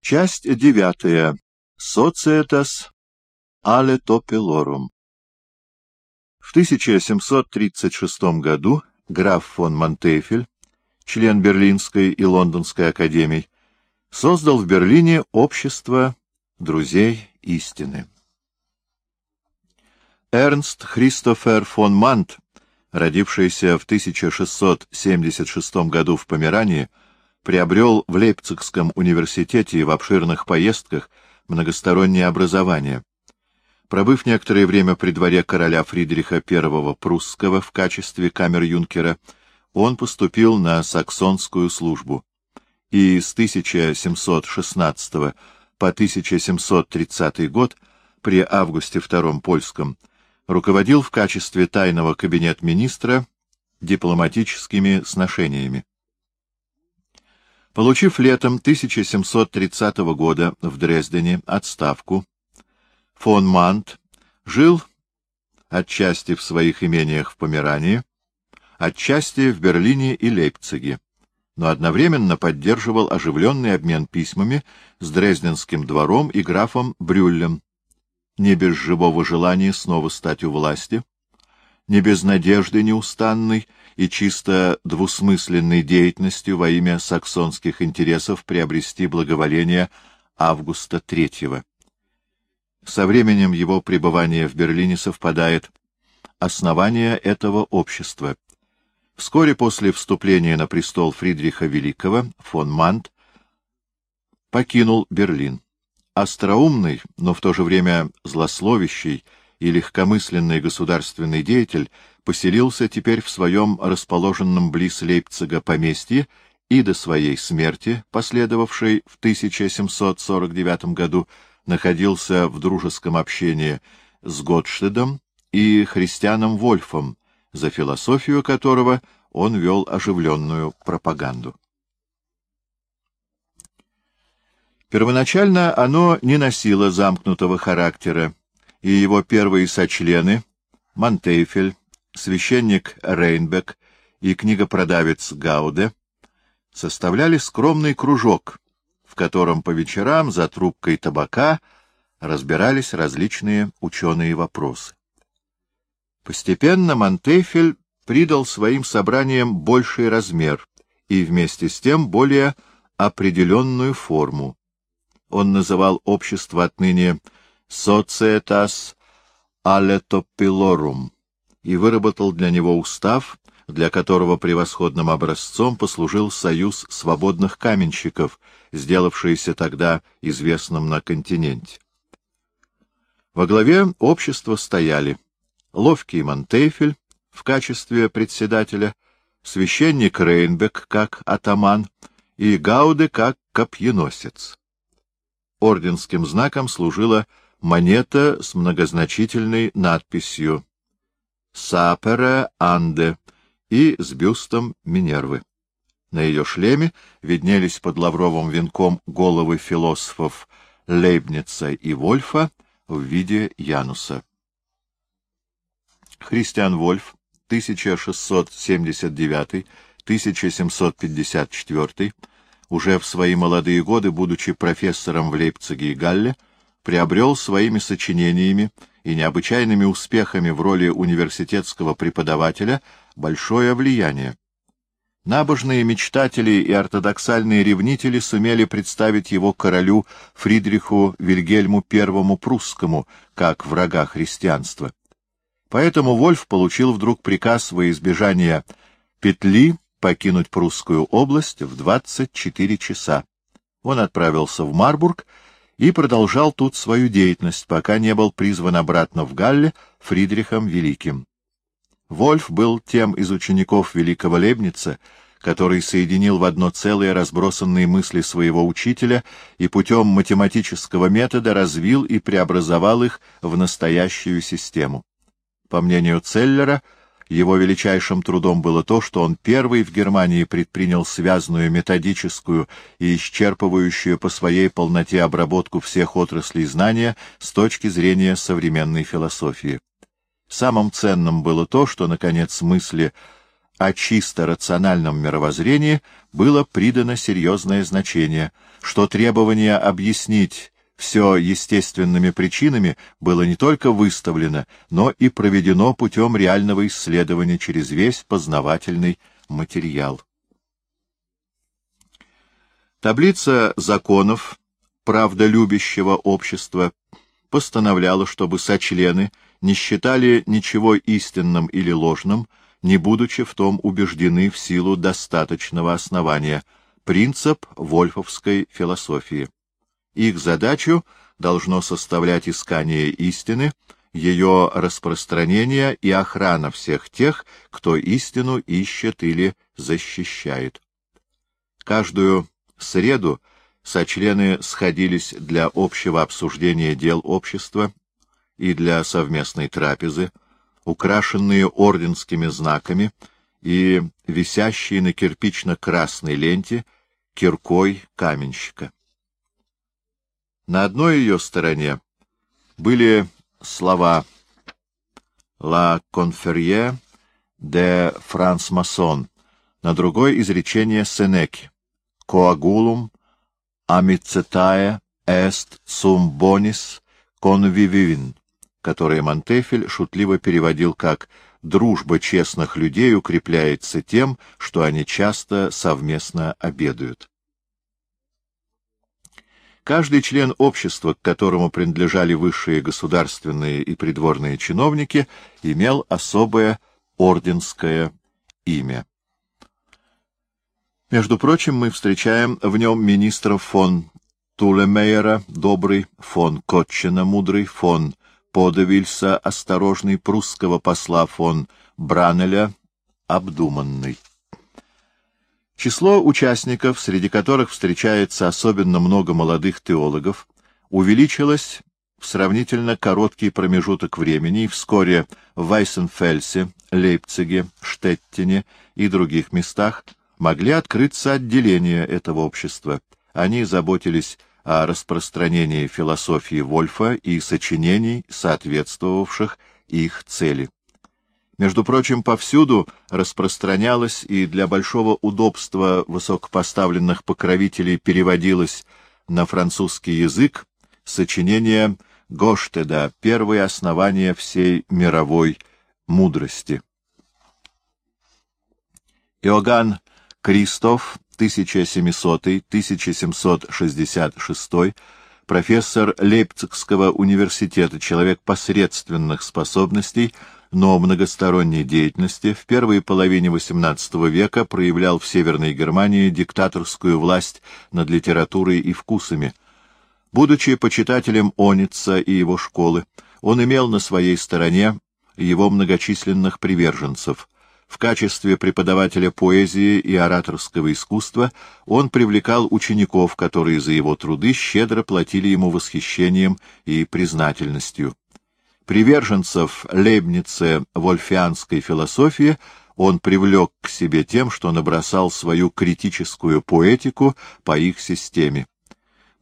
Часть девятая. Але топелорум. В 1736 году граф фон Монтефель, член Берлинской и Лондонской академий, создал в Берлине общество друзей истины. Эрнст Христофер фон Мант, родившийся в 1676 году в Померании, приобрел в Лейпцигском университете и в обширных поездках многостороннее образование. Пробыв некоторое время при дворе короля Фридриха I Прусского в качестве камер-юнкера, он поступил на саксонскую службу и с 1716 по 1730 год при Августе II Польском руководил в качестве тайного кабинет-министра дипломатическими сношениями. Получив летом 1730 года в Дрездене отставку, фон Мант жил отчасти в своих имениях в Померании, отчасти в Берлине и Лейпциге, но одновременно поддерживал оживленный обмен письмами с Дрезденским двором и графом Брюллем, не без живого желания снова стать у власти, не без надежды неустанной и чисто двусмысленной деятельностью во имя саксонских интересов приобрести благоволение Августа III. Со временем его пребывания в Берлине совпадает основание этого общества. Вскоре после вступления на престол Фридриха Великого фон Мант покинул Берлин. Остроумный, но в то же время злословящий и легкомысленный государственный деятель поселился теперь в своем расположенном близ Лейпцига поместье и до своей смерти, последовавшей в 1749 году, находился в дружеском общении с Готштедом и христианом Вольфом, за философию которого он вел оживленную пропаганду. Первоначально оно не носило замкнутого характера, и его первые сочлены — Монтейфель, священник Рейнбек и книгопродавец Гауде составляли скромный кружок, в котором по вечерам за трубкой табака разбирались различные ученые вопросы. Постепенно Монтефель придал своим собраниям больший размер и вместе с тем более определенную форму. Он называл общество отныне «Societas Aletopillorum» и выработал для него устав, для которого превосходным образцом послужил союз свободных каменщиков, сделавшийся тогда известным на континенте. Во главе общества стояли ловкий Монтейфель в качестве председателя, священник Рейнбек как атаман и Гауде как копьеносец. Орденским знаком служила монета с многозначительной надписью Сапера Анде и с бюстом Минервы. На ее шлеме виднелись под лавровым венком головы философов Лейбница и Вольфа в виде Януса. Христиан Вольф, 1679-1754, уже в свои молодые годы, будучи профессором в Лейпциге и Галле, приобрел своими сочинениями и необычайными успехами в роли университетского преподавателя большое влияние. Набожные мечтатели и ортодоксальные ревнители сумели представить его королю Фридриху Вильгельму I Прусскому как врага христианства. Поэтому Вольф получил вдруг приказ во избежание петли покинуть прусскую область в 24 часа. Он отправился в Марбург и продолжал тут свою деятельность, пока не был призван обратно в Галле Фридрихом Великим. Вольф был тем из учеников великого Лебница, который соединил в одно целое разбросанные мысли своего учителя и путем математического метода развил и преобразовал их в настоящую систему. По мнению Целлера, его величайшим трудом было то, что он первый в Германии предпринял связанную методическую и исчерпывающую по своей полноте обработку всех отраслей знания с точки зрения современной философии. Самым ценным было то, что, наконец, мысли о чисто рациональном мировоззрении было придано серьезное значение, что требование объяснить все естественными причинами было не только выставлено, но и проведено путем реального исследования через весь познавательный материал. Таблица законов правдолюбящего общества постановляла, чтобы сочлены не считали ничего истинным или ложным, не будучи в том убеждены в силу достаточного основания, принцип вольфовской философии. Их задачу должно составлять искание истины, ее распространение и охрана всех тех, кто истину ищет или защищает. Каждую среду сочлены сходились для общего обсуждения дел общества и для совместной трапезы, украшенные орденскими знаками и висящие на кирпично-красной ленте киркой каменщика. На одной ее стороне были слова «La Conferrière de France Masson», на другой — изречение Сенеки «Coagulum amicetae est sum bonis convivivin», которое Монтефель шутливо переводил как «дружба честных людей укрепляется тем, что они часто совместно обедают». Каждый член общества, к которому принадлежали высшие государственные и придворные чиновники, имел особое орденское имя. Между прочим, мы встречаем в нем министров фон Тулемейера, добрый, фон Котчина, мудрый, фон Подевильса, осторожный, прусского посла фон Бранеля, обдуманный. Число участников, среди которых встречается особенно много молодых теологов, увеличилось в сравнительно короткий промежуток времени и вскоре в Вайсенфельсе, Лейпциге, Штеттине и других местах могли открыться отделения этого общества. Они заботились о распространении философии Вольфа и сочинений, соответствовавших их цели. Между прочим, повсюду распространялось и для большого удобства высокопоставленных покровителей переводилось на французский язык сочинение Гоштеда «Первые основания всей мировой мудрости». Иоганн Кристоф, 1700-1766, профессор Лейпцигского университета, человек посредственных способностей, но многосторонней деятельности, в первой половине XVIII века проявлял в Северной Германии диктаторскую власть над литературой и вкусами. Будучи почитателем Оница и его школы, он имел на своей стороне его многочисленных приверженцев. В качестве преподавателя поэзии и ораторского искусства он привлекал учеников, которые за его труды щедро платили ему восхищением и признательностью. Приверженцев Лейбнице вольфианской философии он привлек к себе тем, что набросал свою критическую поэтику по их системе.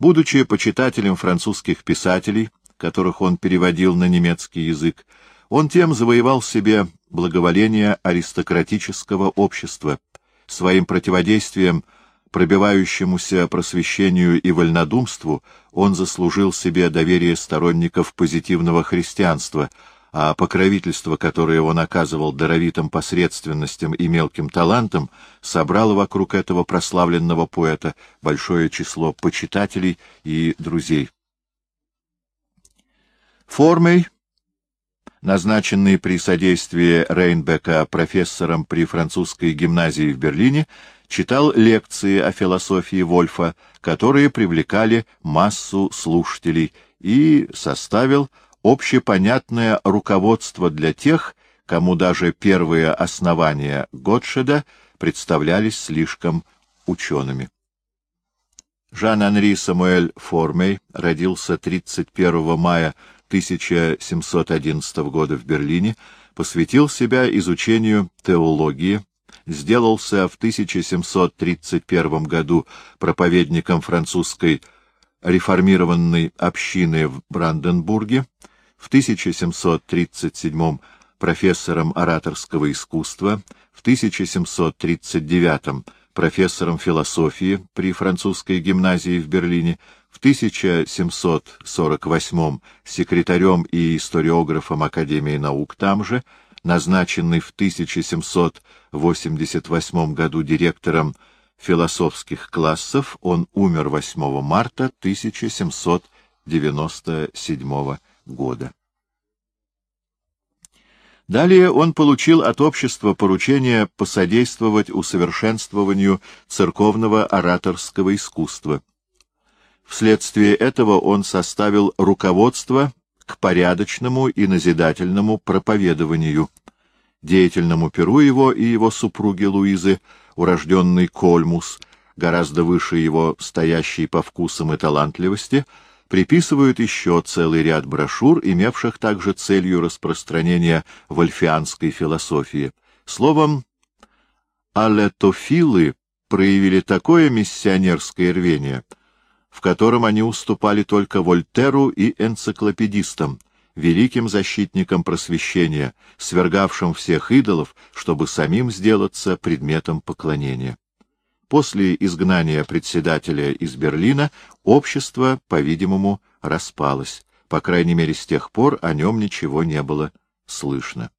Будучи почитателем французских писателей, которых он переводил на немецкий язык, он тем завоевал себе благоволение аристократического общества, своим противодействием – пробивающемуся просвещению и вольнодумству, он заслужил себе доверие сторонников позитивного христианства, а покровительство, которое он оказывал даровитым посредственностям и мелким талантам, собрало вокруг этого прославленного поэта большое число почитателей и друзей. Формой, назначенный при содействии Рейнбека профессором при французской гимназии в Берлине, читал лекции о философии Вольфа, которые привлекали массу слушателей, и составил общепонятное руководство для тех, кому даже первые основания Готшеда представлялись слишком учеными. Жан-Анри Самуэль Формей родился 31 мая 1711 года в Берлине, посвятил себя изучению теологии, сделался в 1731 году проповедником французской реформированной общины в Бранденбурге, в 1737 профессором ораторского искусства, в 1739 профессором философии при французской гимназии в Берлине, в 1748 секретарем и историографом Академии наук там же, назначенный в 1788 году директором философских классов, он умер 8 марта 1797 года. Далее он получил от общества поручение посодействовать усовершенствованию церковного ораторского искусства. Вследствие этого он составил руководство к порядочному и назидательному проповедованию. Деятельному перу его и его супруги Луизы, урожденный Кольмус, гораздо выше его стоящей по вкусам и талантливости, приписывают еще целый ряд брошюр, имевших также целью распространения вольфианской философии. Словом, алетофилы проявили такое миссионерское рвение, в котором они уступали только Вольтеру и энциклопедистам, великим защитникам просвещения, свергавшим всех идолов, чтобы самим сделаться предметом поклонения. После изгнания председателя из Берлина общество, по-видимому, распалось. По крайней мере, с тех пор о нем ничего не было слышно.